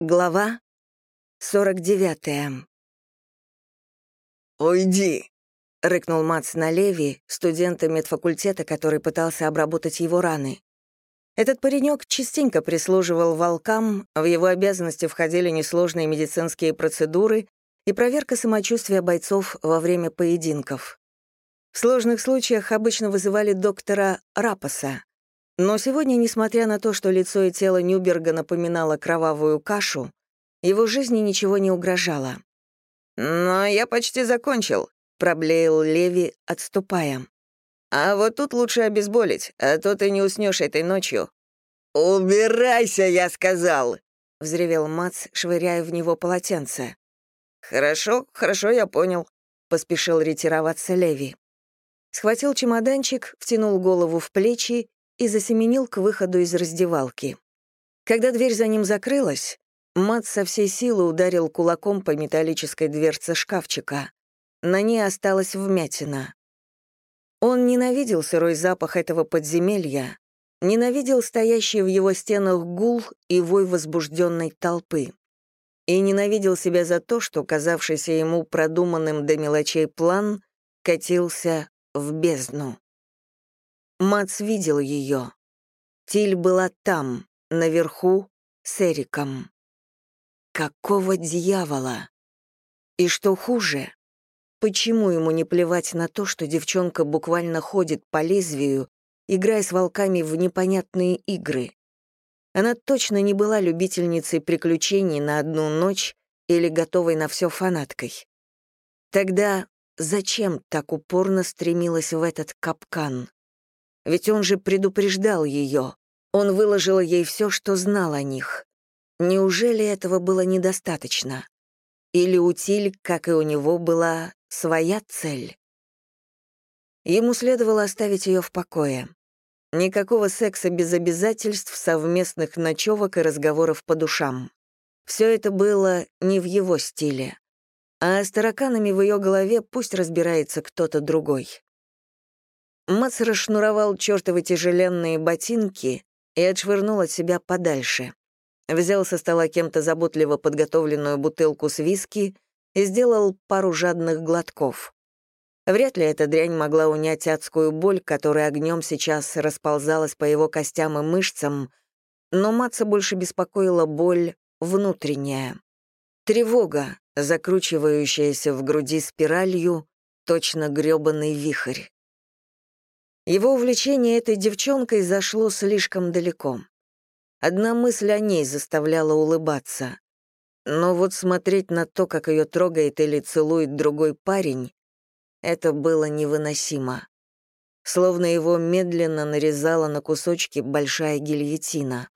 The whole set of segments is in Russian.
Глава 49. «Уйди!» — рыкнул Мац на Леви, студента медфакультета, который пытался обработать его раны. Этот паренек частенько прислуживал волкам, в его обязанности входили несложные медицинские процедуры и проверка самочувствия бойцов во время поединков. В сложных случаях обычно вызывали доктора Рапоса, но сегодня, несмотря на то, что лицо и тело Нюберга напоминало кровавую кашу, его жизни ничего не угрожало. «Но я почти закончил», — проблеял Леви, отступая. «А вот тут лучше обезболить, а то ты не уснешь этой ночью». «Убирайся, я сказал!» — взревел Мац, швыряя в него полотенце. «Хорошо, хорошо, я понял», — поспешил ретироваться Леви. Схватил чемоданчик, втянул голову в плечи и засеменил к выходу из раздевалки. Когда дверь за ним закрылась, Мат со всей силы ударил кулаком по металлической дверце шкафчика. На ней осталась вмятина. Он ненавидел сырой запах этого подземелья, ненавидел стоящий в его стенах гул и вой возбужденной толпы. И ненавидел себя за то, что казавшийся ему продуманным до мелочей план катился в бездну. Мац видел ее. Тиль была там, наверху, с Эриком. Какого дьявола? И что хуже, почему ему не плевать на то, что девчонка буквально ходит по лезвию, играя с волками в непонятные игры? Она точно не была любительницей приключений на одну ночь или готовой на все фанаткой. Тогда зачем так упорно стремилась в этот капкан? Ведь он же предупреждал ее. Он выложил ей все, что знал о них. Неужели этого было недостаточно? Или у Тиль, как и у него, была своя цель? Ему следовало оставить ее в покое. Никакого секса без обязательств, совместных ночевок и разговоров по душам. Все это было не в его стиле. А с тараканами в ее голове пусть разбирается кто-то другой. Мац расшнуровал чертовы тяжеленные ботинки и отшвырнул от себя подальше. Взял со стола кем-то заботливо подготовленную бутылку с виски и сделал пару жадных глотков. Вряд ли эта дрянь могла унять адскую боль, которая огнем сейчас расползалась по его костям и мышцам, но Матца больше беспокоила боль внутренняя. Тревога, закручивающаяся в груди спиралью, точно грёбаный вихрь. Его увлечение этой девчонкой зашло слишком далеко. Одна мысль о ней заставляла улыбаться. Но вот смотреть на то, как ее трогает или целует другой парень, это было невыносимо. Словно его медленно нарезала на кусочки большая гильотина.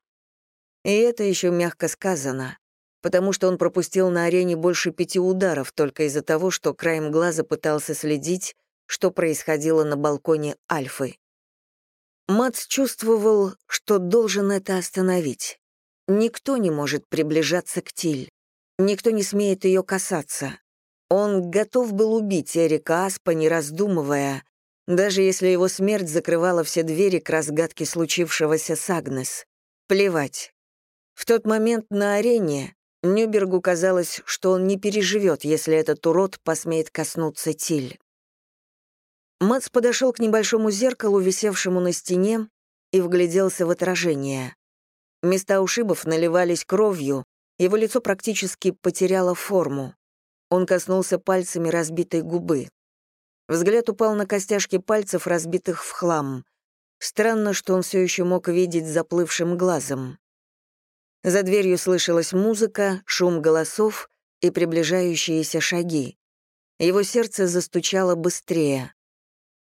И это еще мягко сказано, потому что он пропустил на арене больше пяти ударов только из-за того, что краем глаза пытался следить, что происходило на балконе Альфы. Мац чувствовал, что должен это остановить. Никто не может приближаться к Тиль. Никто не смеет ее касаться. Он готов был убить Эрика Аспа, не раздумывая, даже если его смерть закрывала все двери к разгадке случившегося с Агнес. Плевать. В тот момент на арене Нюбергу казалось, что он не переживет, если этот урод посмеет коснуться Тиль. Мац подошел к небольшому зеркалу, висевшему на стене, и вгляделся в отражение. Места ушибов наливались кровью, его лицо практически потеряло форму. Он коснулся пальцами разбитой губы. Взгляд упал на костяшки пальцев, разбитых в хлам. Странно, что он все еще мог видеть заплывшим глазом. За дверью слышалась музыка, шум голосов и приближающиеся шаги. Его сердце застучало быстрее.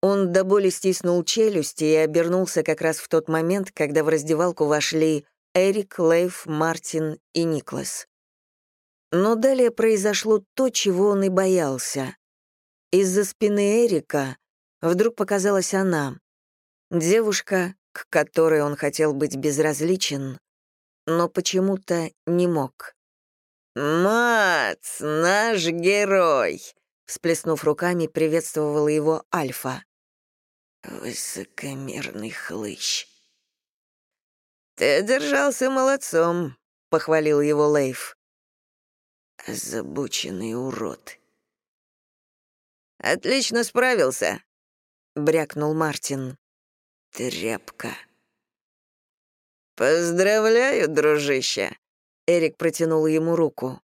Он до боли стиснул челюсти и обернулся как раз в тот момент, когда в раздевалку вошли Эрик, Лейв, Мартин и Никлас. Но далее произошло то, чего он и боялся. Из-за спины Эрика вдруг показалась она, девушка, к которой он хотел быть безразличен, но почему-то не мог. «Мац, наш герой!» Всплеснув руками, приветствовала его Альфа. Высокомерный хлыщ. Ты держался молодцом. — похвалил его Лейв. «Озабоченный урод». «Отлично справился», — брякнул Мартин. «Тряпка». «Поздравляю, дружище!» Эрик протянул ему руку.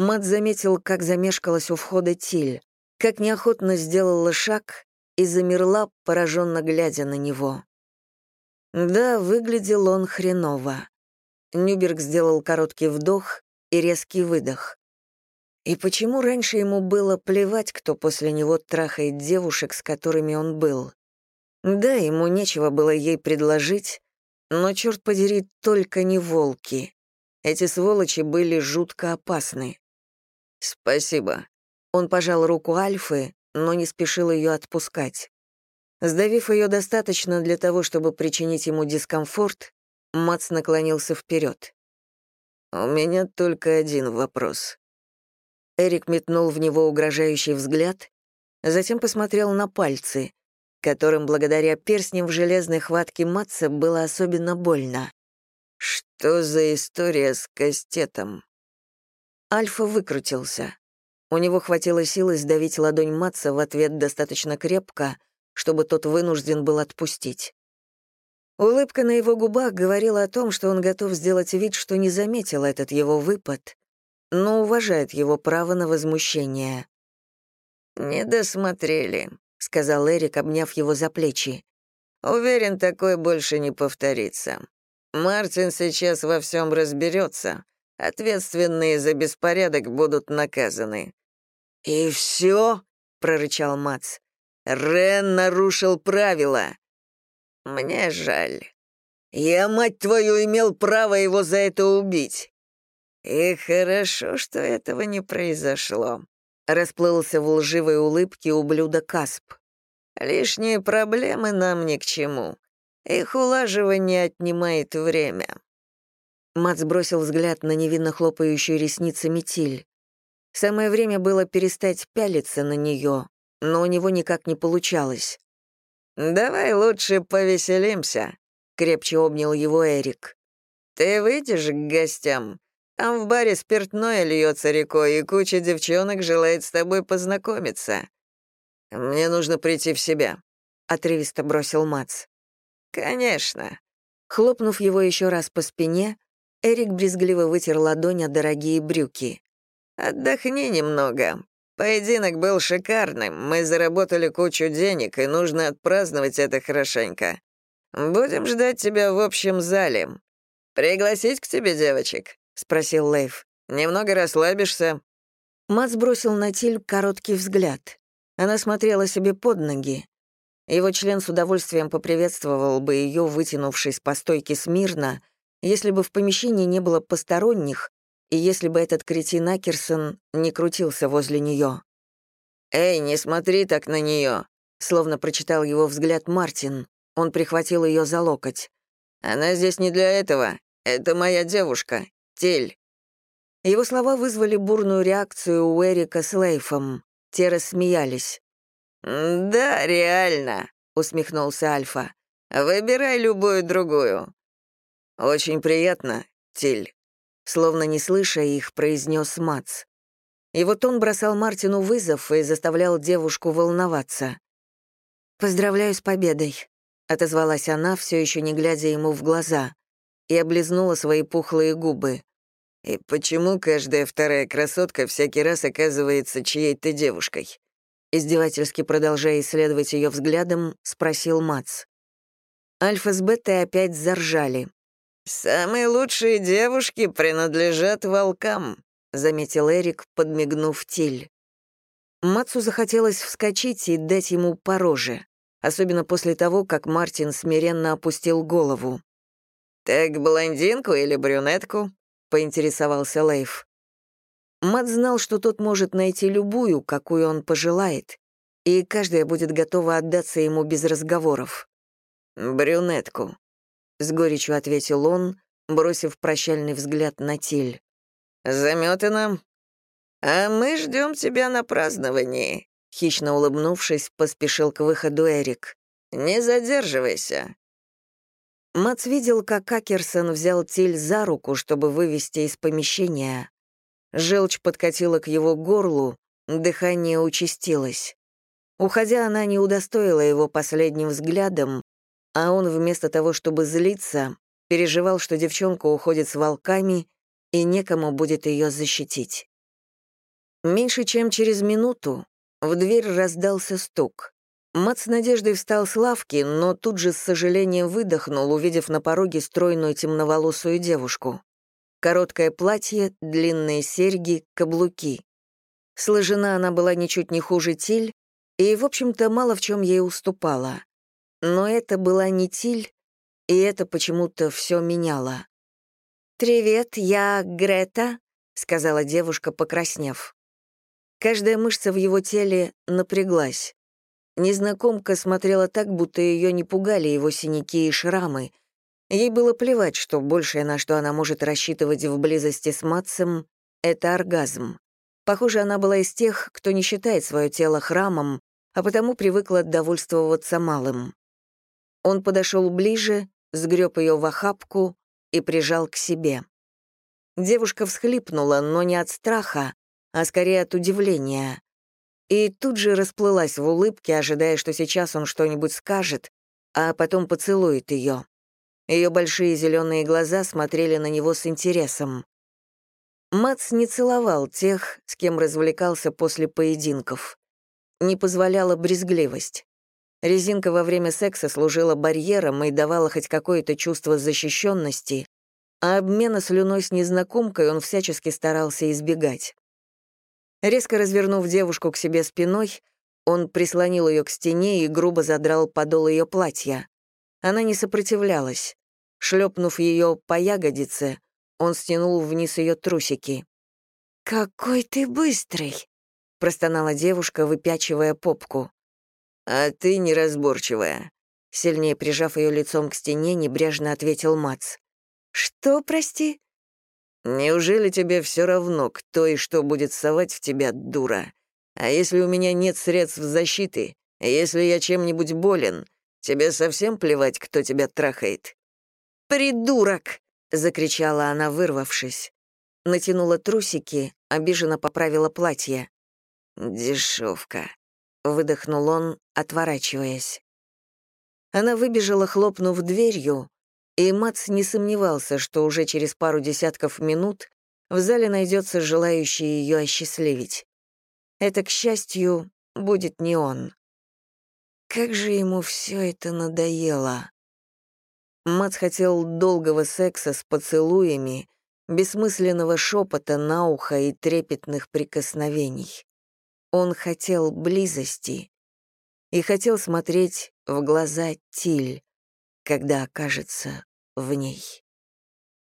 Мат заметил, как замешкалась у входа Тиль, как неохотно сделала шаг и замерла, пораженно глядя на него. Да, выглядел он хреново. Нюберг сделал короткий вдох и резкий выдох. И почему раньше ему было плевать, кто после него трахает девушек, с которыми он был? Да, ему нечего было ей предложить, но, черт подери, только не волки. Эти сволочи были жутко опасны. «Спасибо». Он пожал руку Альфы, но не спешил ее отпускать. Сдавив ее достаточно для того, чтобы причинить ему дискомфорт, Мац наклонился вперед. «У меня только один вопрос». Эрик метнул в него угрожающий взгляд, затем посмотрел на пальцы, которым благодаря перстням в железной хватке Матца было особенно больно. «Что за история с кастетом?» Альфа выкрутился. У него хватило силы сдавить ладонь Матца в ответ достаточно крепко, чтобы тот вынужден был отпустить. Улыбка на его губах говорила о том, что он готов сделать вид, что не заметил этот его выпад, но уважает его право на возмущение. «Не досмотрели», — сказал Эрик, обняв его за плечи. «Уверен, такое больше не повторится. Мартин сейчас во всем разберется. Ответственные за беспорядок будут наказаны». «И все?» — прорычал Мац. «Рен нарушил правила. Мне жаль. Я, мать твою, имел право его за это убить. И хорошо, что этого не произошло. Расплылся в лживой улыбке ублюдок Касп. Лишние проблемы нам ни к чему. Их улаживание отнимает время. Мат сбросил взгляд на невинно хлопающую ресницами Тиль. Самое время было перестать пялиться на нее, но у него никак не получалось. «Давай лучше повеселимся», — крепче обнял его Эрик. «Ты выйдешь к гостям? Там в баре спиртное льется рекой, и куча девчонок желает с тобой познакомиться». «Мне нужно прийти в себя», — отрывисто бросил Мац. «Конечно». Хлопнув его еще раз по спине, Эрик брезгливо вытер ладонь о дорогие брюки. «Отдохни немного. Поединок был шикарным, мы заработали кучу денег, и нужно отпраздновать это хорошенько. Будем ждать тебя в общем зале. Пригласить к тебе девочек?» — спросил Лейв. «Немного расслабишься?» Мат сбросил на Тиль короткий взгляд. Она смотрела себе под ноги. Его член с удовольствием поприветствовал бы ее, вытянувшись по стойке смирно, если бы в помещении не было посторонних, и если бы этот кретин Акерсон не крутился возле нее. «Эй, не смотри так на нее!» словно прочитал его взгляд Мартин. Он прихватил ее за локоть. «Она здесь не для этого. Это моя девушка, Тель». Его слова вызвали бурную реакцию у Эрика с Лейфом. Те рассмеялись. «Да, реально», — усмехнулся Альфа. «Выбирай любую другую». «Очень приятно, Тиль», словно не слыша их, произнес Мац. И вот он бросал Мартину вызов и заставлял девушку волноваться. «Поздравляю с победой», — отозвалась она, все еще не глядя ему в глаза, и облизнула свои пухлые губы. «И почему каждая вторая красотка всякий раз оказывается чьей-то девушкой?» Издевательски продолжая исследовать ее взглядом, спросил Мац. Альфа с Бетой опять заржали. «Самые лучшие девушки принадлежат волкам», — заметил Эрик, подмигнув Тиль. Мацу захотелось вскочить и дать ему по роже, особенно после того, как Мартин смиренно опустил голову. «Так блондинку или брюнетку?» — поинтересовался Лейф. Мат знал, что тот может найти любую, какую он пожелает, и каждая будет готова отдаться ему без разговоров. «Брюнетку», с горечью ответил он, бросив прощальный взгляд на Тиль. «Заметано. А мы ждем тебя на праздновании», — хищно улыбнувшись, поспешил к выходу Эрик. «Не задерживайся». Мац видел, как Акерсон взял Тиль за руку, чтобы вывести из помещения. Желчь подкатила к его горлу, дыхание участилось. Уходя, она не удостоила его последним взглядом, а он вместо того, чтобы злиться, переживал, что девчонка уходит с волками, и некому будет ее защитить. Меньше чем через минуту в дверь раздался стук. Мат с надеждой встал с лавки, но тут же с сожалением выдохнул, увидев на пороге стройную темноволосую девушку. Короткое платье, длинные серьги, каблуки. Сложена она была ничуть не хуже Тиль, и, в общем-то, мало в чем ей уступала. Но это была не Тиль, и это почему-то все меняло. «Привет, я Грета», — сказала девушка, покраснев. Каждая мышца в его теле напряглась. Незнакомка смотрела так, будто ее не пугали его синяки и шрамы. Ей было плевать, что большее, на что она может рассчитывать в близости с Матсом, — это оргазм. Похоже, она была из тех, кто не считает свое тело храмом, а потому привыкла довольствоваться малым. Он подошел ближе, сгреб ее в охапку и прижал к себе. Девушка всхлипнула, но не от страха, а скорее от удивления и тут же расплылась в улыбке, ожидая, что сейчас он что-нибудь скажет, а потом поцелует ее. Ее большие зеленые глаза смотрели на него с интересом. Мац не целовал тех, с кем развлекался после поединков. Не позволяла брезгливость. Резинка во время секса служила барьером и давала хоть какое-то чувство защищенности, а обмена слюной с незнакомкой он всячески старался избегать. Резко развернув девушку к себе спиной, он прислонил ее к стене и грубо задрал подол ее платья. Она не сопротивлялась. Шлепнув ее по ягодице, он стянул вниз ее трусики. «Какой ты быстрый!» — простонала девушка, выпячивая попку. «А ты неразборчивая», — сильнее прижав ее лицом к стене, небрежно ответил Мац. «Что, прости?» Неужели тебе все равно, кто и что будет совать в тебя, дура? А если у меня нет средств защиты, если я чем-нибудь болен, тебе совсем плевать, кто тебя трахает?» «Придурок!» — закричала она, вырвавшись. Натянула трусики, обиженно поправила платье. «Дешевка», — выдохнул он, отворачиваясь. Она выбежала, хлопнув дверью, и Мац не сомневался, что уже через пару десятков минут в зале найдется желающий ее осчастливить. Это, к счастью, будет не он. Как же ему все это надоело. Мац хотел долгого секса с поцелуями, бессмысленного шепота на ухо и трепетных прикосновений. Он хотел близости и хотел смотреть в глаза Тиль, когда окажется в ней.